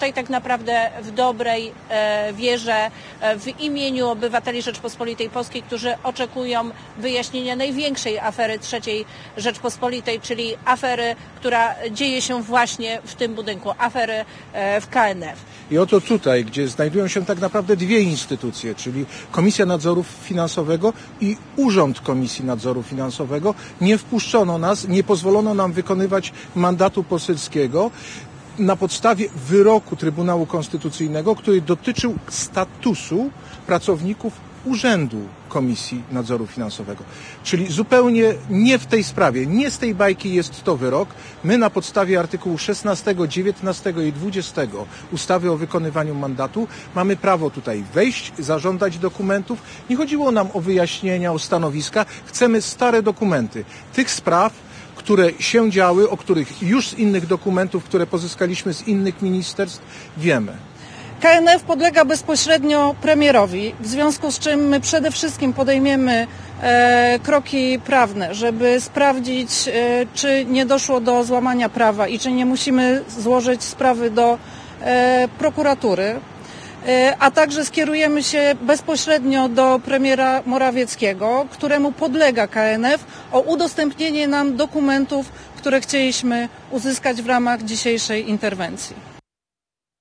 Tutaj tak naprawdę w dobrej e, wierze, e, w imieniu obywateli Rzeczpospolitej Polskiej, którzy oczekują wyjaśnienia największej afery III Rzeczpospolitej, czyli afery, która dzieje się właśnie w tym budynku, afery e, w KNF. I oto tutaj, gdzie znajdują się tak naprawdę dwie instytucje, czyli Komisja Nadzoru Finansowego i Urząd Komisji Nadzoru Finansowego, nie wpuszczono nas, nie pozwolono nam wykonywać mandatu poselskiego na podstawie wyroku Trybunału Konstytucyjnego, który dotyczył statusu pracowników Urzędu Komisji Nadzoru Finansowego. Czyli zupełnie nie w tej sprawie, nie z tej bajki jest to wyrok. My na podstawie artykułu 16, 19 i 20 ustawy o wykonywaniu mandatu mamy prawo tutaj wejść, zażądać dokumentów. Nie chodziło nam o wyjaśnienia, o stanowiska. Chcemy stare dokumenty tych spraw, które się działy, o których już z innych dokumentów, które pozyskaliśmy z innych ministerstw, wiemy. KNF podlega bezpośrednio premierowi, w związku z czym my przede wszystkim podejmiemy e, kroki prawne, żeby sprawdzić, e, czy nie doszło do złamania prawa i czy nie musimy złożyć sprawy do e, prokuratury. E, A także skierujemy się bezpośrednio do premiera Morawieckiego, któremu podlega KNF, o udostępnienie nam dokumentów, które chcieliśmy uzyskać w ramach dzisiejszej interwencji.